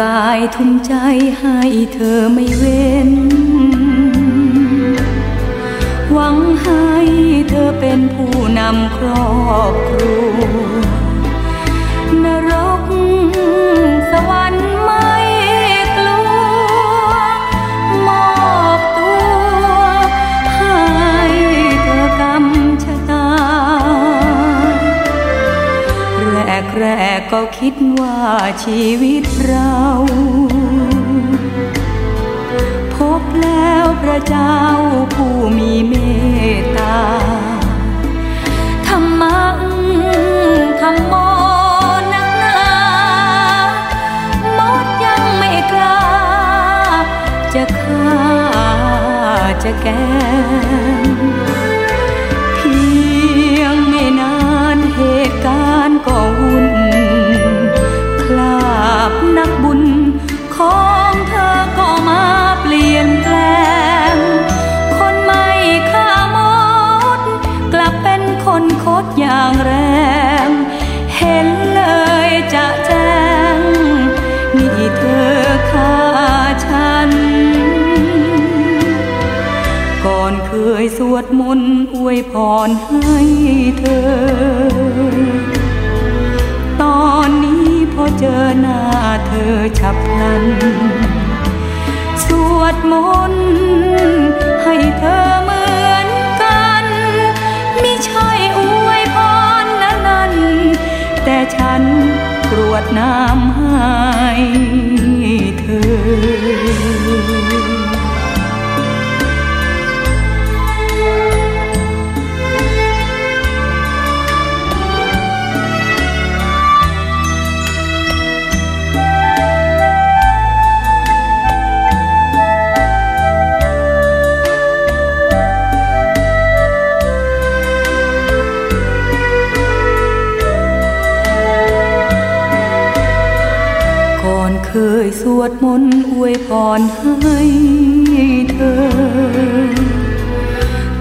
กายทุ่มใจให้เธอไม่เว้น หวังให้เธอเป็นผู้นำครอบครัว กแรกก็คิดว่าชีวิตเรา พบแล้วพระเจ้าผู้มีเมตตาธรรมะธรรมโมนักหนามดยังไม่กล้า จะฆ่าจะแกล้ง คนคดอย่างแรง เห็นเลยจะแจ้งนี่เธอฆ่าฉัน ก่อนเคยสวดมนต์อวยพรให้เธอ ตอนนี้พอเจอหน้าเธอฉับพลัน กรวด เคยสวดมนต์อวยพรให้เธอ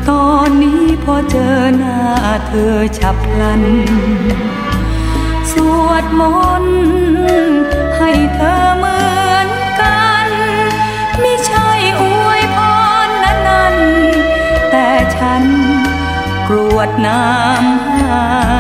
ตอนนี้พอเจอหน้าเธอฉับพลัน สวดมนต์ให้เธอเหมือนกัน ไม่ใช่อวยพรนั้นนั่นแต่ฉันกรวดน้ำให้